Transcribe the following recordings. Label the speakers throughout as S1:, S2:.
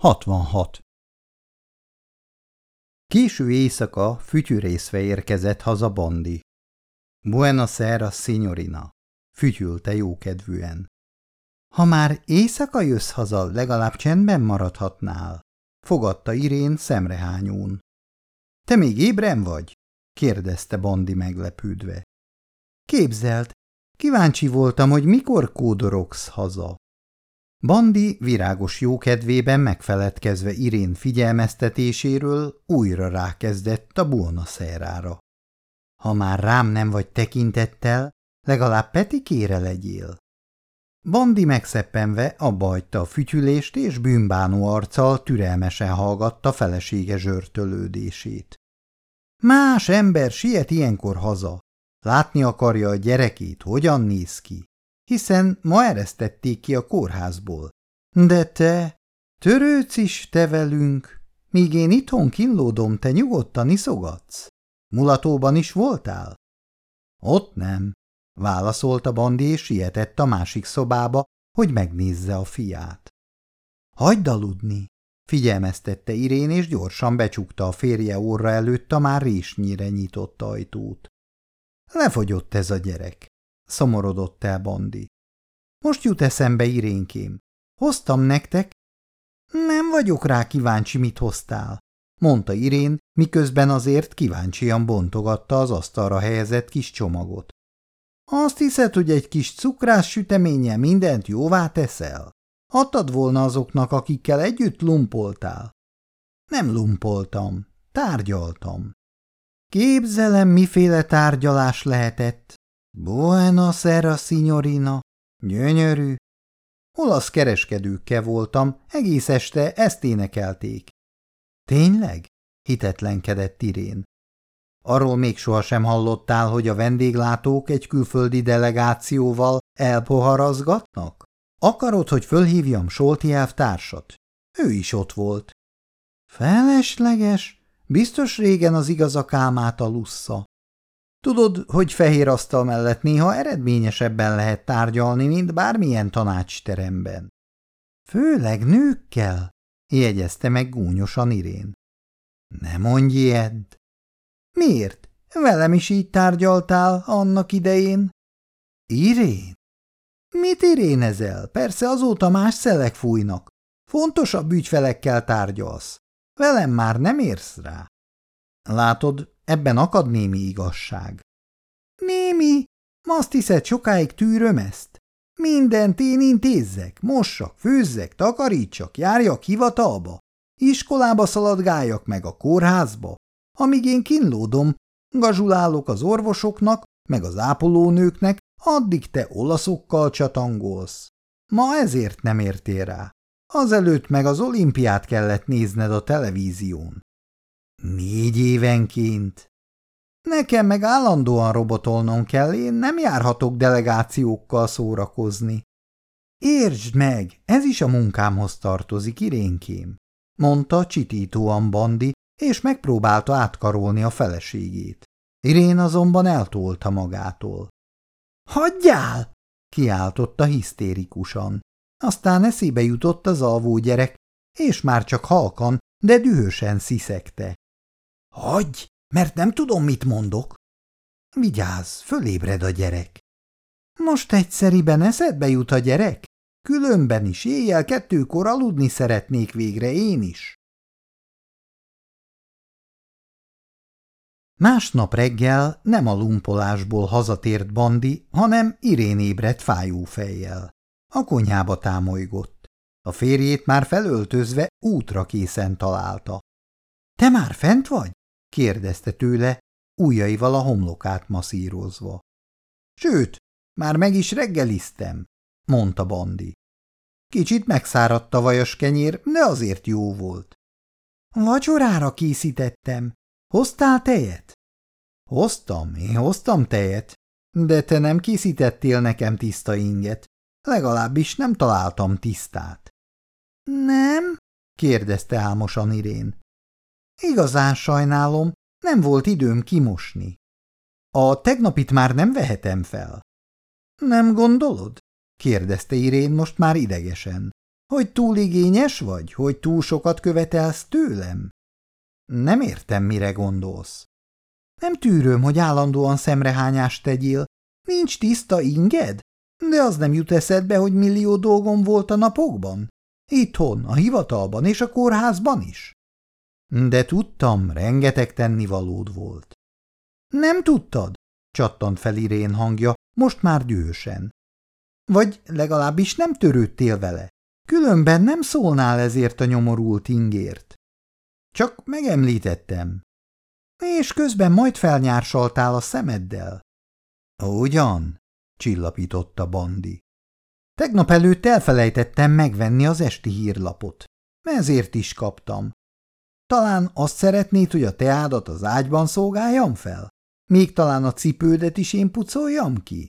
S1: 66. Késő éjszaka fütyűrészve érkezett haza Bandi. Buena sera, signorina, fütyülte jókedvűen. Ha már éjszaka jössz haza, legalább csendben maradhatnál, fogadta Irén szemrehányón. Te még ébren vagy? kérdezte Bandi meglepődve. Képzelt, kíváncsi voltam, hogy mikor kódorogsz haza. Bandi virágos jókedvében megfeledkezve Irén figyelmeztetéséről újra rákezdett a bulnaszerára. Ha már rám nem vagy tekintettel, legalább Petikére legyél. Bandi megszeppenve abba hagyta a fütyülést, és bűnbánó arccal türelmesen hallgatta felesége zsörtölődését. Más ember siet ilyenkor haza. Látni akarja a gyerekét, hogyan néz ki hiszen ma eresztették ki a kórházból. De te, törődsz is te velünk, míg én itthon kínlódom, te nyugodtan iszogatsz. Mulatóban is voltál? Ott nem, válaszolta Bandi, és sietett a másik szobába, hogy megnézze a fiát. Hagyd aludni, figyelmeztette Irén, és gyorsan becsukta a férje óra előtt a már résnyire nyitott ajtót. Lefogyott ez a gyerek szomorodott el Bandi. Most jut eszembe, Irénkém. Hoztam nektek? Nem vagyok rá kíváncsi, mit hoztál, mondta Irén, miközben azért kíváncsian bontogatta az asztalra helyezett kis csomagot. Azt hiszed, hogy egy kis cukrás süteménye mindent jóvá teszel? Adtad volna azoknak, akikkel együtt lumpoltál. Nem lumpoltam, tárgyaltam. Képzelem, miféle tárgyalás lehetett, Buena sera, signorina. Gyönyörű. Olasz kereskedőkkel voltam, egész este ezt énekelték. Tényleg? hitetlenkedett Irén. Arról még sohasem hallottál, hogy a vendéglátók egy külföldi delegációval elpoharazgatnak? Akarod, hogy fölhívjam Solti elvtársat? Ő is ott volt. Felesleges? Biztos régen az igazak álmát alussza. Tudod, hogy fehér asztal mellett néha eredményesebben lehet tárgyalni, mint bármilyen tanácsteremben. Főleg nőkkel, jegyezte meg gúnyosan Irén. Ne mondj ilyet! Miért? Velem is így tárgyaltál annak idején? Irén? Mit irénezel? Persze azóta más szelek fújnak. Fontosabb ügyfelekkel tárgyalsz. Velem már nem érsz rá. Látod, Ebben akad némi igazság. Némi? Azt hiszed, sokáig tűröm ezt? Mindent én intézzek, mossak, főzzek, takarítsak, járjak hivatalba, iskolába szaladgáljak meg a kórházba, amíg én kínlódom, gazsulálok az orvosoknak, meg az ápolónőknek, addig te olaszokkal csatangolsz. Ma ezért nem értél rá. Azelőtt meg az olimpiát kellett nézned a televízión. Négy évenként? Nekem meg állandóan robotolnom kell, én nem járhatok delegációkkal szórakozni. Értsd meg, ez is a munkámhoz tartozik, irénkém, mondta csitítóan Bandi, és megpróbálta átkarolni a feleségét. Irén azonban eltolta magától. Hagyjál! kiáltotta hisztérikusan. Aztán eszébe jutott az alvó gyerek, és már csak halkan, de dühösen sziszegte. Hagyj, mert nem tudom, mit mondok. Vigyázz, fölébred a gyerek. Most egyszeriben eszedbe jut a gyerek? Különben is éjjel kettőkor aludni szeretnék végre én is. Másnap reggel nem a lumpolásból hazatért Bandi, hanem Irén ébredt fájó fejjel. A konyhába támolygott. A férjét már felöltözve útra készen találta. – Te már fent vagy? Kérdezte tőle, ujjaival a homlokát masszírozva. Sőt, már meg is reggeliztem, mondta Bandi. Kicsit megszáradt a vajas kenyér, de azért jó volt. Vacsorára készítettem. Hoztál tejet? Hoztam, én hoztam tejet, de te nem készítettél nekem tiszta inget. Legalábbis nem találtam tisztát. Nem? kérdezte álmosan Irén. Igazán sajnálom, nem volt időm kimosni. A tegnapit már nem vehetem fel. Nem gondolod? kérdezte Irén most már idegesen. Hogy túl igényes vagy, hogy túl sokat követelsz tőlem? Nem értem, mire gondolsz. Nem tűröm, hogy állandóan szemrehányást tegyél. Nincs tiszta inged? De az nem jut eszedbe, hogy millió dolgom volt a napokban? Itthon, a hivatalban és a kórházban is. De tudtam, rengeteg tennivalód volt. Nem tudtad? csattant fel Irén hangja, most már dühösen. Vagy legalábbis nem törődtél vele. Különben nem szólnál ezért a nyomorult ingért. Csak megemlítettem. És közben majd felnyársaltál a szemeddel. Ugyan? csillapította Bandi. Tegnap előtt elfelejtettem megvenni az esti hírlapot. Ezért is kaptam. Talán azt szeretnéd, hogy a teádat az ágyban szolgáljam fel? Még talán a cipődet is én pucoljam ki?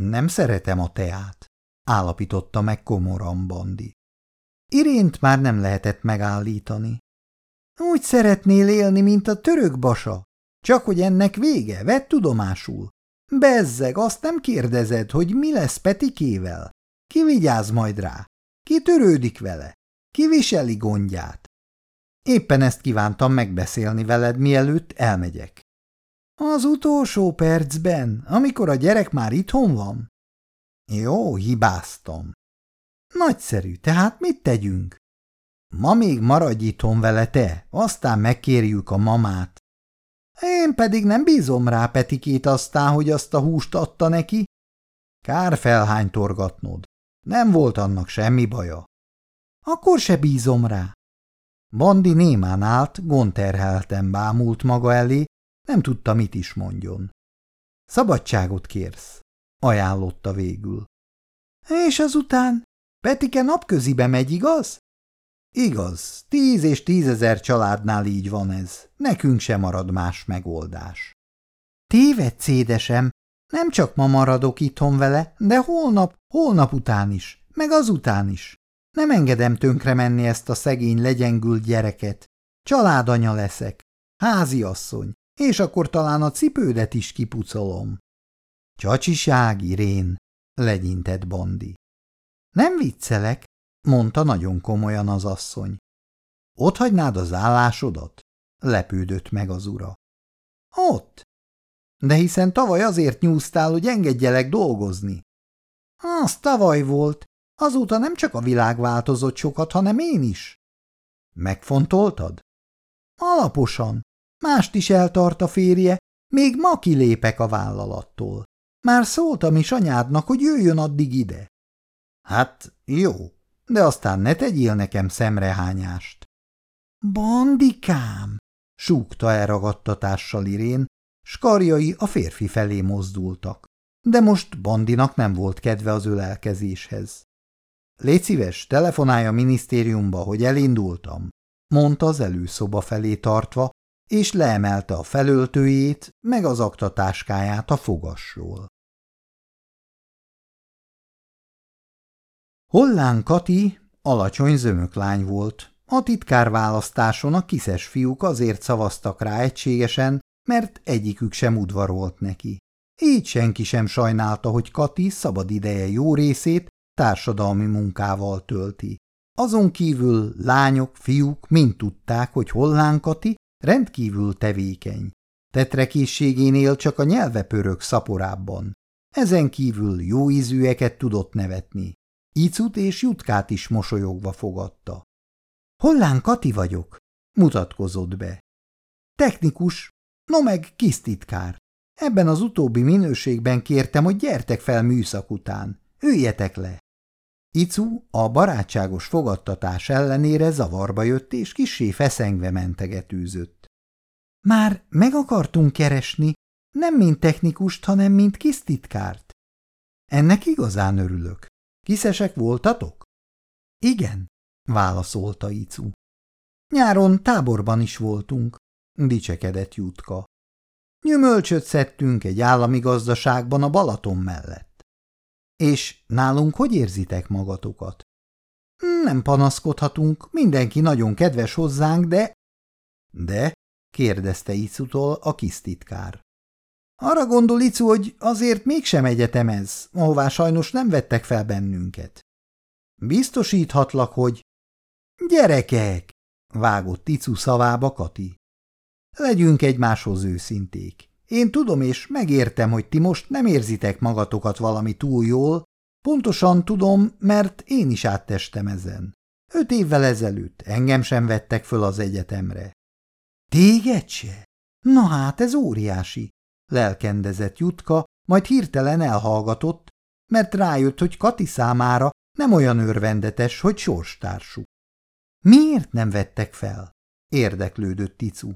S1: Nem szeretem a teát, állapította meg komoran Bandi. Irént már nem lehetett megállítani. Úgy szeretnél élni, mint a török basa, csak hogy ennek vége, vett tudomásul. Bezzeg, azt nem kérdezed, hogy mi lesz Petikével? Ki vigyáz majd rá? Ki törődik vele? Ki viseli gondját? Éppen ezt kívántam megbeszélni veled, mielőtt elmegyek. Az utolsó percben, amikor a gyerek már itthon van? Jó, hibáztam. Nagyszerű, tehát mit tegyünk? Ma még maradj itthon vele te, aztán megkérjük a mamát. Én pedig nem bízom rá Petikét aztán, hogy azt a húst adta neki. Kár felhánytorgatnod. Nem volt annak semmi baja. Akkor se bízom rá. Bandi némán állt, gonterhelten bámult maga elé, nem tudta, mit is mondjon. Szabadságot kérsz, ajánlotta végül. És azután? Petike napközibe megy, igaz? Igaz, tíz és tízezer családnál így van ez, nekünk sem marad más megoldás. Tévedsz, édesem, nem csak ma maradok itthon vele, de holnap, holnap után is, meg azután is. Nem engedem tönkre menni ezt a szegény legyengült gyereket. Családanya leszek, háziasszony, és akkor talán a cipődet is kipucolom. Csacsiság, Irén, legyintett Bondi. Nem viccelek, mondta nagyon komolyan az asszony. Ott hagynád az állásodat? Lepődött meg az ura. Ott. De hiszen tavaly azért nyúztál, hogy engedjelek dolgozni. Az tavaly volt. Azóta nem csak a világ változott sokat, hanem én is. Megfontoltad? Alaposan. Mást is eltart a férje, még ma kilépek a vállalattól. Már szóltam is anyádnak, hogy jöjjön addig ide. Hát jó, de aztán ne tegyél nekem szemrehányást. Bandikám! súgta elragadtatással Irén, s karjai a férfi felé mozdultak. De most Bandinak nem volt kedve az ölelkezéshez. Légy szíves, telefonálj a minisztériumba, hogy elindultam, mondta az előszoba felé tartva, és leemelte a felöltőjét, meg az aktatáskáját a fogasról. Hollán Kati alacsony zömök lány volt. A titkárválasztáson a kiszes fiúk azért szavaztak rá egységesen, mert egyikük sem udvarolt neki. Így senki sem sajnálta, hogy Kati szabad ideje jó részét társadalmi munkával tölti. Azon kívül lányok, fiúk mind tudták, hogy Hollán Kati rendkívül tevékeny. Tetrekészségénél csak a nyelve pörög szaporábban. Ezen kívül jó ízűeket tudott nevetni. Icut és Jutkát is mosolyogva fogadta. Hollán Kati vagyok, mutatkozott be. Technikus, no meg kis titkár. Ebben az utóbbi minőségben kértem, hogy gyertek fel műszak után. Üljetek le. Icu a barátságos fogadtatás ellenére zavarba jött, és kissé feszengve mentegetőzött. Már meg akartunk keresni, nem mint technikust, hanem mint kis titkárt. Ennek igazán örülök. Kiszesek voltatok? Igen, válaszolta Icu. Nyáron táborban is voltunk, dicsekedett Jutka. Nyümölcsöt szedtünk egy állami gazdaságban a Balaton mellett. És nálunk hogy érzitek magatokat? Nem panaszkodhatunk, mindenki nagyon kedves hozzánk, de... De? kérdezte Icutól a kis titkár. Arra gondol Icu, hogy azért mégsem egyetem ez, ahová sajnos nem vettek fel bennünket. Biztosíthatlak, hogy... Gyerekek! vágott Ticu szavába Kati. Legyünk egymáshoz őszinték. Én tudom és megértem, hogy ti most nem érzitek magatokat valami túl jól, pontosan tudom, mert én is áttestem ezen. Öt évvel ezelőtt engem sem vettek föl az egyetemre. Téged se? Na hát, ez óriási, lelkendezett Jutka, majd hirtelen elhallgatott, mert rájött, hogy Kati számára nem olyan örvendetes, hogy sorstársuk. Miért nem vettek fel? érdeklődött Ticu.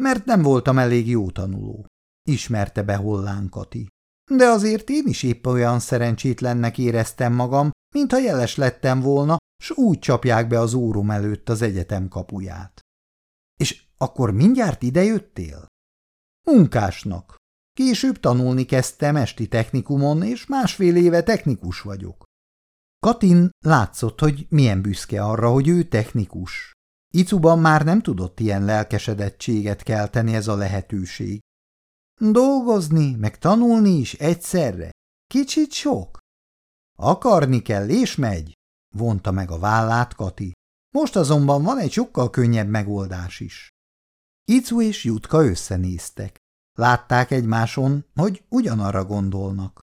S1: Mert nem voltam elég jó tanuló, ismerte be Hollán Kati. De azért én is épp olyan szerencsétlennek éreztem magam, mintha jeles lettem volna, s úgy csapják be az órom előtt az egyetem kapuját. És akkor mindjárt idejöttél? Munkásnak. Később tanulni kezdtem esti technikumon, és másfél éve technikus vagyok. Katin látszott, hogy milyen büszke arra, hogy ő technikus. Icuban már nem tudott ilyen lelkesedettséget kelteni ez a lehetőség. Dolgozni, meg tanulni is egyszerre. Kicsit sok. Akarni kell, és megy, vonta meg a vállát Kati. Most azonban van egy sokkal könnyebb megoldás is. Icu és Jutka összenéztek. Látták egymáson, hogy ugyanarra gondolnak.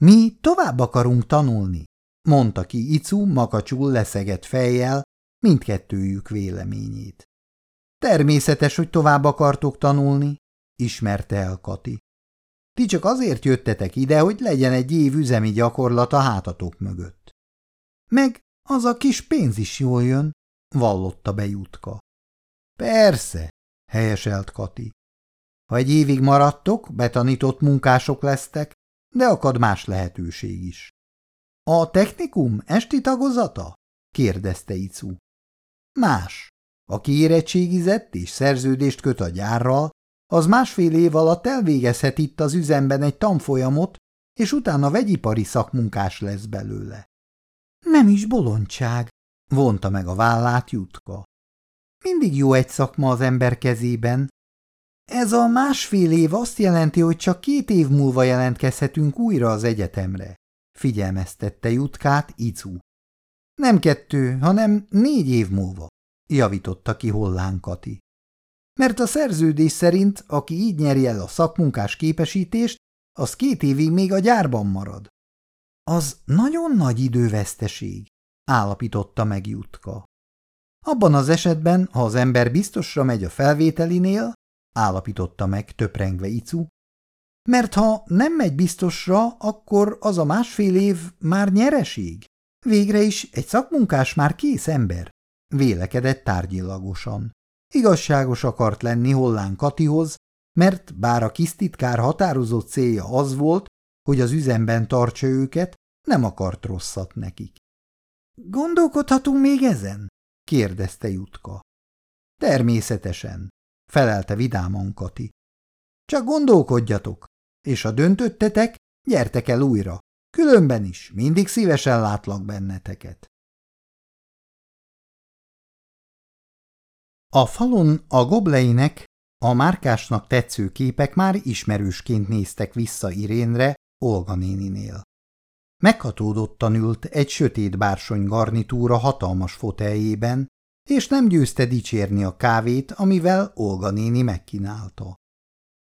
S1: Mi tovább akarunk tanulni, mondta ki Icu makacsul leszegett fejjel mindkettőjük véleményét. Természetes, hogy tovább akartok tanulni, ismerte el Kati. Ti csak azért jöttetek ide, hogy legyen egy év üzemi gyakorlat a hátatok mögött. Meg az a kis pénz is jól jön, vallotta be Jutka. Persze, helyeselt Kati. Ha egy évig maradtok, betanított munkások lesztek, de akad más lehetőség is. A technikum esti tagozata? kérdezte Icu. Más. Aki érettségizett és szerződést köt a gyárral, az másfél év alatt elvégezhet itt az üzemben egy tanfolyamot, és utána vegyipari szakmunkás lesz belőle. Nem is bolondság, vonta meg a vállát Jutka. Mindig jó egy szakma az ember kezében. Ez a másfél év azt jelenti, hogy csak két év múlva jelentkezhetünk újra az egyetemre, figyelmeztette Jutkát Icu. Nem kettő, hanem négy év múlva, javította ki Hollán Kati. Mert a szerződés szerint, aki így nyeri el a szakmunkás képesítést, az két évig még a gyárban marad. Az nagyon nagy időveszteség, állapította meg Jutka. Abban az esetben, ha az ember biztosra megy a felvételinél, állapította meg töprengve Icu, mert ha nem megy biztosra, akkor az a másfél év már nyereség. Végre is egy szakmunkás már kész ember, vélekedett tárgyilagosan. Igazságos akart lenni Hollán Katihoz, mert bár a kisztitkár határozott célja az volt, hogy az üzemben tartsa őket, nem akart rosszat nekik. – Gondolkodhatunk még ezen? – kérdezte Jutka. – Természetesen – felelte vidáman Kati. – Csak gondolkodjatok, és ha döntöttetek, gyertek el újra, különben is mindig szívesen látlak benneteket. A falon a gobleinek, a márkásnak tetsző képek már ismerősként néztek vissza Irénre, Olga néninél. Meghatódottan ült egy sötét bársony garnitúra hatalmas foteljében, és nem győzte dicsérni a kávét, amivel Olga néni megkínálta.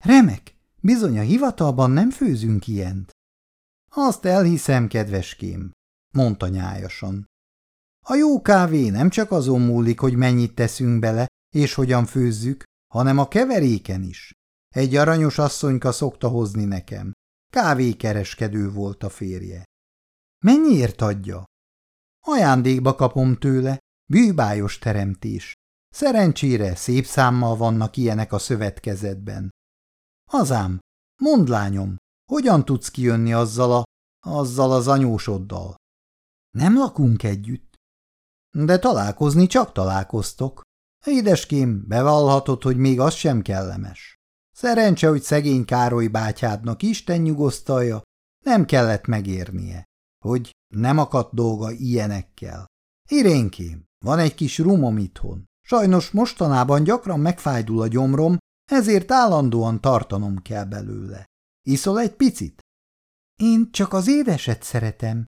S1: Remek, bizony a hivatalban nem főzünk ilyent. Azt elhiszem, kedveském, mondta nyájasan. A jó kávé nem csak azon múlik, hogy mennyit teszünk bele, és hogyan főzzük, hanem a keveréken is. Egy aranyos asszonyka szokta hozni nekem. Kávékereskedő volt a férje. Mennyiért adja? Ajándékba kapom tőle, bűbájos teremtés. Szerencsére szép számmal vannak ilyenek a szövetkezetben. Azám, mondd lányom, hogyan tudsz kijönni azzal a, azzal az anyósoddal? Nem lakunk együtt. De találkozni csak találkoztok. Édeském, bevallhatod, hogy még az sem kellemes. Szerencse, hogy szegény Károly bátyádnak Isten nyugosztalja, nem kellett megérnie, hogy nem akadt dolga ilyenekkel. Irénkém, van egy kis rumom itthon. Sajnos mostanában gyakran megfájdul a gyomrom, ezért állandóan tartanom kell belőle. Iszol egy picit? Én csak az édeset szeretem.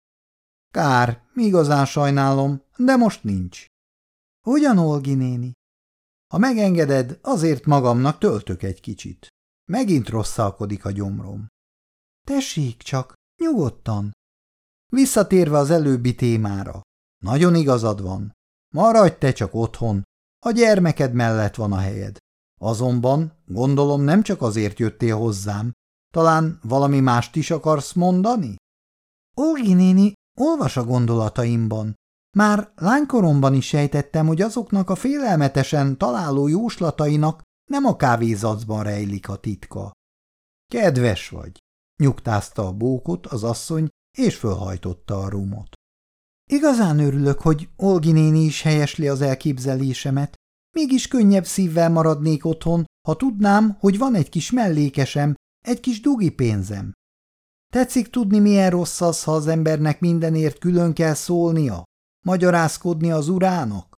S1: Kár, igazán sajnálom, de most nincs. Ugyan, Olgi néni? Ha megengeded, azért magamnak töltök egy kicsit. Megint rosszalkodik a gyomrom. Tessék csak, nyugodtan. Visszatérve az előbbi témára. Nagyon igazad van. Maradj te csak otthon. A gyermeked mellett van a helyed. Azonban, gondolom, nem csak azért jöttél hozzám. Talán valami mást is akarsz mondani? Olgi néni, olvas a gondolataimban. Már lánykoromban is sejtettem, hogy azoknak a félelmetesen találó jóslatainak nem a kávézacban rejlik a titka. Kedves vagy, nyugtázta a bókot az asszony, és fölhajtotta a rumot. Igazán örülök, hogy Olgi néni is helyesli az elképzelésemet. Mégis könnyebb szívvel maradnék otthon, ha tudnám, hogy van egy kis mellékesem, egy kis dugi pénzem. Tetszik tudni, milyen rossz az, ha az embernek mindenért külön kell szólnia? Magyarázkodni az urának?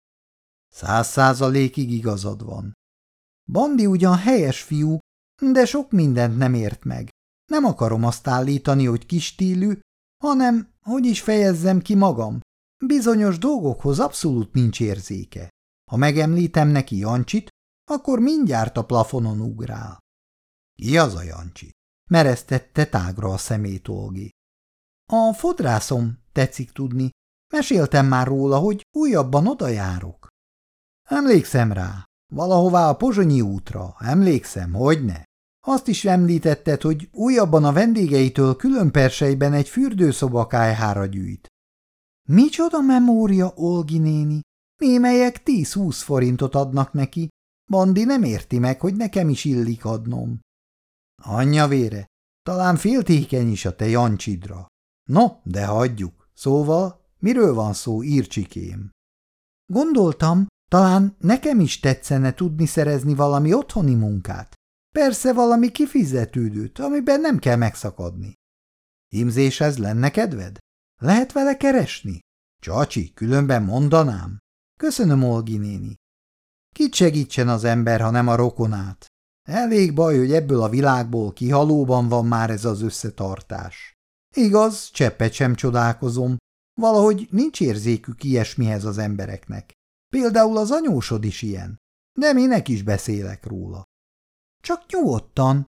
S1: Száz százalékig igazad van. Bandi ugyan helyes fiú, de sok mindent nem ért meg. Nem akarom azt állítani, hogy kistílű, hanem, hogy is fejezzem ki magam, bizonyos dolgokhoz abszolút nincs érzéke. Ha megemlítem neki Jancsit, akkor mindjárt a plafonon ugrál. Ki az a Jancsi? Mereztette tágra a szemét Olgi. A fodrászom, tetszik tudni. Meséltem már róla, hogy újabban oda járok. Emlékszem rá. Valahová a Pozsonyi útra. Emlékszem, hogy ne. Azt is említetted, hogy újabban a vendégeitől külön persejben egy fürdőszoba kájhára gyűjt. Micsoda memória, Olgi néni? Némelyek tíz-húsz forintot adnak neki. Bandi nem érti meg, hogy nekem is illik adnom. Anyja vére, talán féltékeny is a te Jancsidra. No, de hagyjuk. Szóval, miről van szó, írcsikém? Gondoltam, talán nekem is tetszene tudni szerezni valami otthoni munkát. Persze valami kifizetődőt, amiben nem kell megszakadni. Himzéshez lenne kedved? Lehet vele keresni? Csacsi, különben mondanám. Köszönöm, Olgi néni. Kit segítsen az ember, ha nem a rokonát? Elég baj, hogy ebből a világból kihalóban van már ez az összetartás. Igaz, cseppet sem csodálkozom, valahogy nincs érzékük ilyesmihez az embereknek. Például az anyósod is ilyen, de minek is beszélek róla. Csak nyugodtan.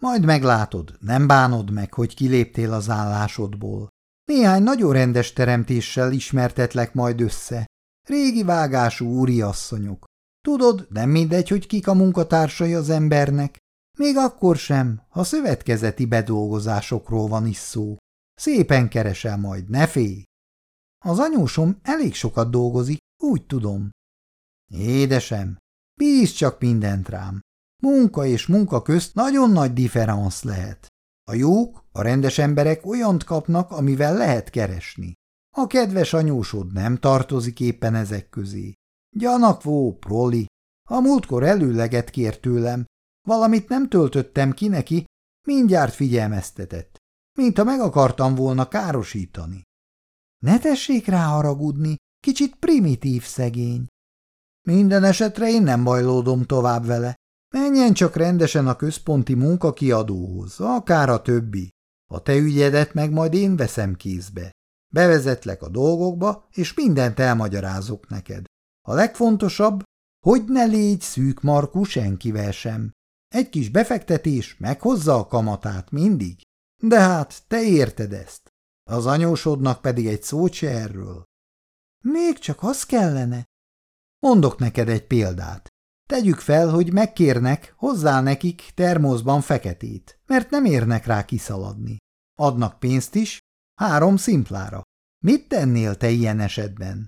S1: Majd meglátod, nem bánod meg, hogy kiléptél az állásodból. Néhány nagyon rendes teremtéssel ismertetlek majd össze. Régi vágású úriasszonyok. Tudod, nem mindegy, hogy kik a munkatársai az embernek. Még akkor sem, ha szövetkezeti bedolgozásokról van is szó. Szépen keresel majd, ne félj! Az anyósom elég sokat dolgozik, úgy tudom. Édesem, bíz csak mindent rám. Munka és munka közt nagyon nagy differenc lehet. A jók, a rendes emberek olyant kapnak, amivel lehet keresni. A kedves anyósod nem tartozik éppen ezek közé. Gyanakvó, proli. A múltkor előleget kért tőlem. Valamit nem töltöttem ki neki, mindjárt figyelmeztetett. Mintha meg akartam volna károsítani. Ne tessék rá haragudni, kicsit primitív szegény. Minden esetre én nem bajlódom tovább vele. Menjen csak rendesen a központi munkakiadóhoz, akár a többi. A te ügyedet meg majd én veszem kézbe. Bevezetlek a dolgokba, és mindent elmagyarázok neked. A legfontosabb, hogy ne légy szűk markú senkivel sem. Egy kis befektetés meghozza a kamatát mindig. De hát te érted ezt. Az anyósodnak pedig egy szót se erről. Még csak az kellene. Mondok neked egy példát. Tegyük fel, hogy megkérnek, hozzá nekik termoszban feketét, mert nem érnek rá kiszaladni. Adnak pénzt is, három szimplára. Mit tennél te ilyen esetben?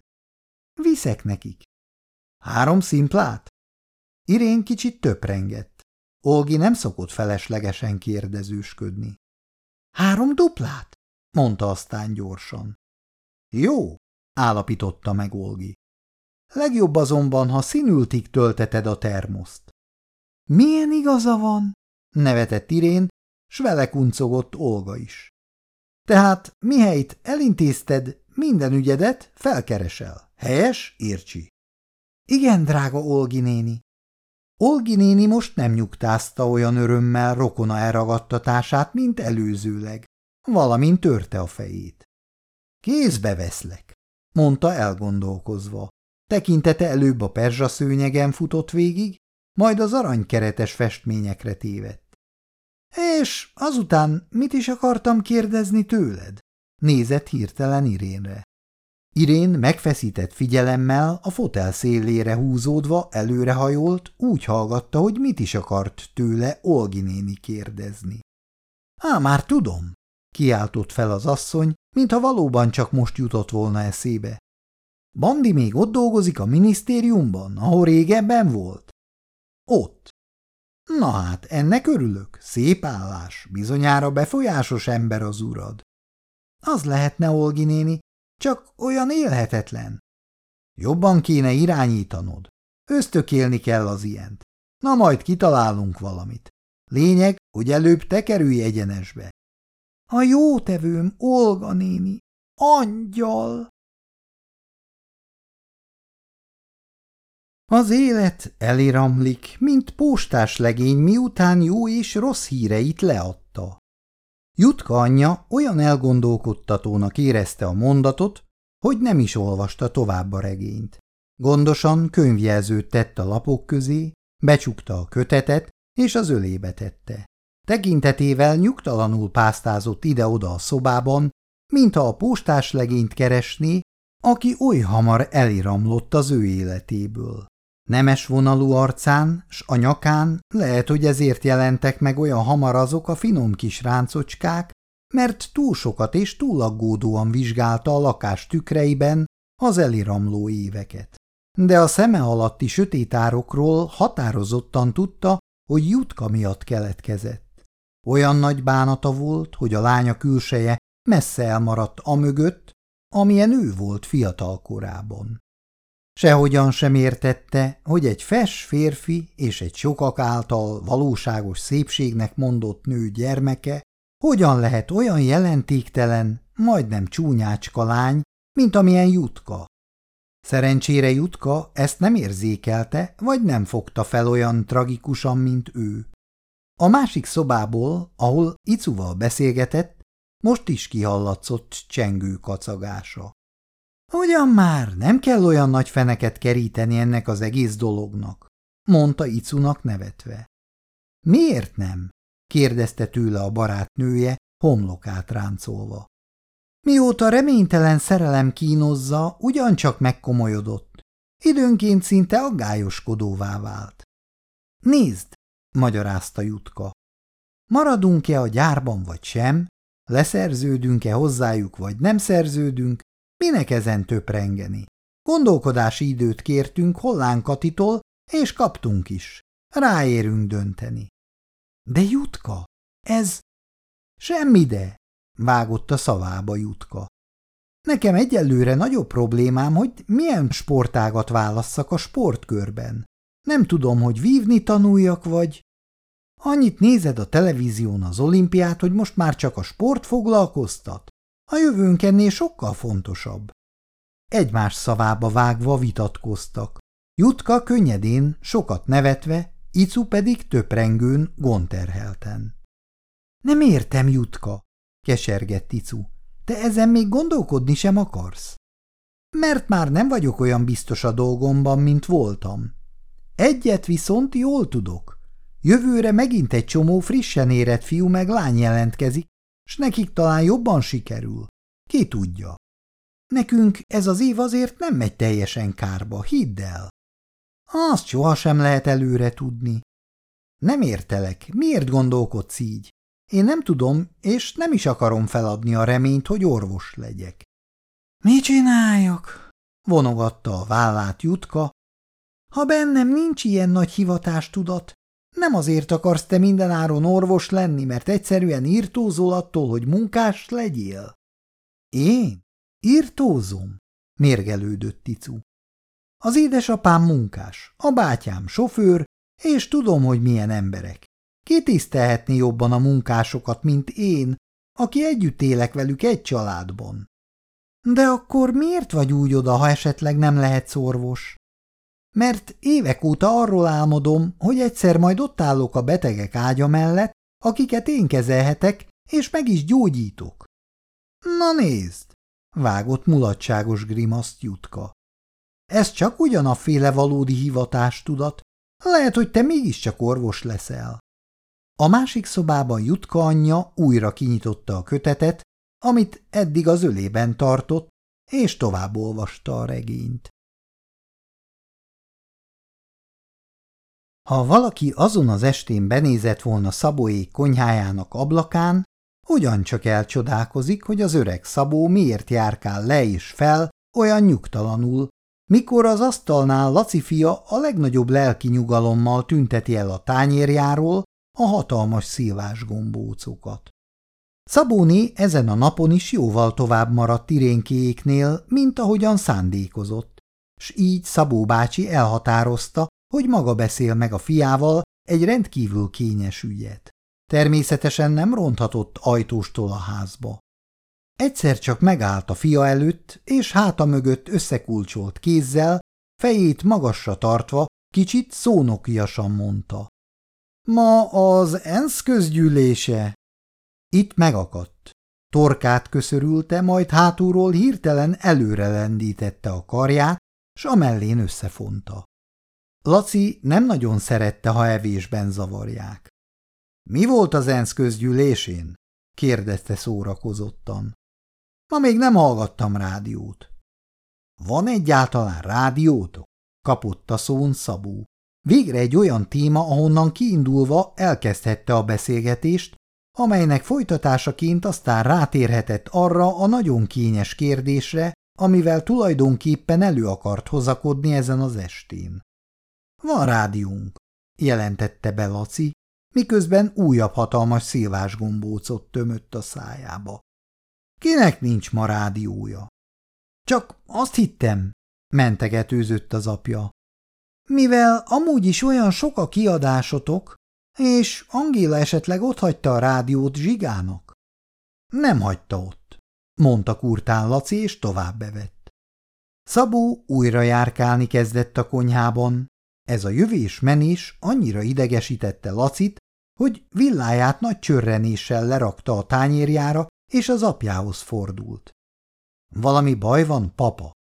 S1: Viszek nekik. Három szimplát? Irén kicsit töprengett. Olgi nem szokott feleslegesen kérdezősködni. Három duplát? mondta aztán gyorsan. Jó, állapította meg Olgi. Legjobb azonban, ha színültig tölteted a termoszt. Milyen igaza van? nevetett Irén, s vele kuncogott Olga is. Tehát mihelyt elintézted minden ügyedet, felkeresel. Helyes, Ircsi? Igen, drága Olgi néni. Olgi néni most nem nyugtázta olyan örömmel rokona elragadtatását, mint előzőleg, valamint törte a fejét. Kézbe veszlek, mondta elgondolkozva. Tekintete előbb a perzsa szőnyegen futott végig, majd az aranykeretes festményekre tévedt. És azután mit is akartam kérdezni tőled? Nézett hirtelen Irénre. Irén megfeszített figyelemmel a fotel szélére húzódva előrehajolt, úgy hallgatta, hogy mit is akart tőle Olgi néni kérdezni. Á, már tudom, kiáltott fel az asszony, mintha valóban csak most jutott volna eszébe. Bandi még ott dolgozik a minisztériumban, ahol régebben volt? Ott. Na hát, ennek örülök. Szép állás, bizonyára befolyásos ember az urad. Az lehetne, Olgi néni, csak olyan élhetetlen. Jobban kéne irányítanod. Ösztökélni kell az ilyent. Na majd kitalálunk valamit. Lényeg, hogy előbb te kerülj egyenesbe. A jótevőm, Olga néni, angyal! Az élet eliramlik, mint postás legény, miután jó és rossz híreit leadta. Jutka anyja olyan elgondolkodtatónak érezte a mondatot, hogy nem is olvasta tovább a regényt. Gondosan könyvjelzőt tett a lapok közé, becsukta a kötetet, és az ölébe tette. Tekintetével nyugtalanul pásztázott ide-oda a szobában, mintha a postás legényt keresné, aki oly hamar eliramlott az ő életéből. Nemes vonalú arcán, s a nyakán lehet, hogy ezért jelentek meg olyan hamar azok a finom kis ráncocskák, mert túl sokat és túl aggódóan vizsgálta a lakás tükreiben az eliramló éveket. De a szeme alatti sötét árokról határozottan tudta, hogy Jutka miatt keletkezett. Olyan nagy bánata volt, hogy a lánya külseje messze elmaradt amögött, amilyen ő volt fiatal korában. Sehogyan sem értette, hogy egy fes férfi és egy sokak által valóságos szépségnek mondott nő gyermeke hogyan lehet olyan jelentéktelen, majdnem csúnyácska lány, mint amilyen Jutka. Szerencsére Jutka ezt nem érzékelte, vagy nem fogta fel olyan tragikusan, mint ő. A másik szobából, ahol Icuval beszélgetett, most is kihallatszott csengő kacagása. Ugyan már, nem kell olyan nagy feneket keríteni ennek az egész dolognak, mondta Icunak nevetve. Miért nem? kérdezte tőle a barátnője, homlokát ráncolva. Mióta reménytelen szerelem kínozza, ugyancsak megkomolyodott. Időnként szinte aggályoskodóvá vált. Nézd, magyarázta Jutka. Maradunk-e a gyárban vagy sem, leszerződünk-e hozzájuk vagy nem szerződünk, minek ezen töprengeni? Gondolkodási időt kértünk Hollánkatitól, és kaptunk is. Ráérünk dönteni. De Jutka, ez... Semmi de, vágott a szavába Jutka. Nekem egyelőre nagyobb problémám, hogy milyen sportágat válasszak a sportkörben. Nem tudom, hogy vívni tanuljak, vagy... Annyit nézed a televízión az olimpiát, hogy most már csak a sport foglalkoztat? A jövőnk ennél sokkal fontosabb. Egymás szavába vágva vitatkoztak. Jutka könnyedén, sokat nevetve, Icu pedig töprengőn, gonterhelten. Nem értem, Jutka, kesergett Icu. Te ezen még gondolkodni sem akarsz? Mert már nem vagyok olyan biztos a dolgomban, mint voltam. Egyet viszont jól tudok. Jövőre megint egy csomó frissen érett fiú meg lány jelentkezik, s nekik talán jobban sikerül. Ki tudja. Nekünk ez az év azért nem megy teljesen kárba, hidd el. Azt sohasem lehet előre tudni. Nem értelek, miért gondolkodsz így? Én nem tudom, és nem is akarom feladni a reményt, hogy orvos legyek. Mi csináljak? vonogatta a vállát Jutka. Ha bennem nincs ilyen nagy hivatástudat, nem azért akarsz te mindenáron orvos lenni, mert egyszerűen írtózol attól, hogy munkás legyél? Én? Írtózom? Mérgelődött Ticu. Az édesapám munkás, a bátyám sofőr, és tudom, hogy milyen emberek. Ki tisztelhetni jobban a munkásokat, mint én, aki együtt élek velük egy családban? De akkor miért vagy úgy oda, ha esetleg nem lehetsz orvos? Mert évek óta arról álmodom, hogy egyszer majd ott állok a betegek ágya mellett, akiket én kezelhetek, és meg is gyógyítok. Na nézd, vágott mulatságos grimaszt Jutka. Ez csak ugyanaféle valódi hivatástudat, lehet, hogy te mégiscsak orvos leszel. A másik szobában Jutka anyja újra kinyitotta a kötetet, amit eddig az ölében tartott, és tovább olvasta a regényt. Ha valaki azon az estén benézett volna Szabóék konyhájának ablakán, ugyancsak elcsodálkozik, hogy az öreg Szabó miért járkál le és fel olyan nyugtalanul, mikor az asztalnál Laci fia a legnagyobb lelki nyugalommal tünteti el a tányérjáról a hatalmas szilvás gombócokat. Szabóni ezen a napon is jóval tovább maradt irénkéjéknél, mint ahogyan szándékozott, s így Szabó bácsi elhatározta, hogy maga beszél meg a fiával egy rendkívül kényes ügyet. Természetesen nem ronthatott ajtóstól a házba. Egyszer csak megállt a fia előtt, és háta mögött összekulcsolt kézzel, fejét magasra tartva, kicsit szónokiasan mondta. Ma az ENSZ közgyűlése. Itt megakadt. Torkát köszörülte, majd hátulról hirtelen előre lendítette a karját, s a mellén összefonta. Laci nem nagyon szerette, ha evésben zavarják. – Mi volt az ENSZ közgyűlésén? – kérdezte szórakozottan. – Ma még nem hallgattam rádiót. – Van egyáltalán rádiótok? – kapott a szón Szabó. Végre egy olyan téma, ahonnan kiindulva elkezdhette a beszélgetést, amelynek folytatásaként aztán rátérhetett arra a nagyon kényes kérdésre, amivel tulajdonképpen elő akart hozakodni ezen az estén. Van rádiónk, jelentette be Laci, miközben újabb hatalmas szilvás gombócot tömött a szájába. Kinek nincs ma rádiója? Csak azt hittem, mentegetőzött az apja. Mivel amúgy is olyan sok a kiadásotok, és Angéla esetleg ott hagyta a rádiót Zsigának? Nem hagyta ott, mondta kurtán Laci, és tovább bevett. Szabó újra járkálni kezdett a konyhában, ez a jövés-menés annyira idegesítette Lacit, hogy villáját nagy csörrenéssel lerakta a tányérjára, és az apjához fordult. Valami baj van, papa?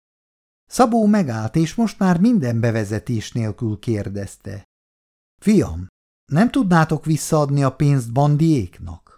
S1: Szabó megállt, és most már minden bevezetés nélkül kérdezte. Fiam, nem tudnátok visszaadni a pénzt bandiéknak?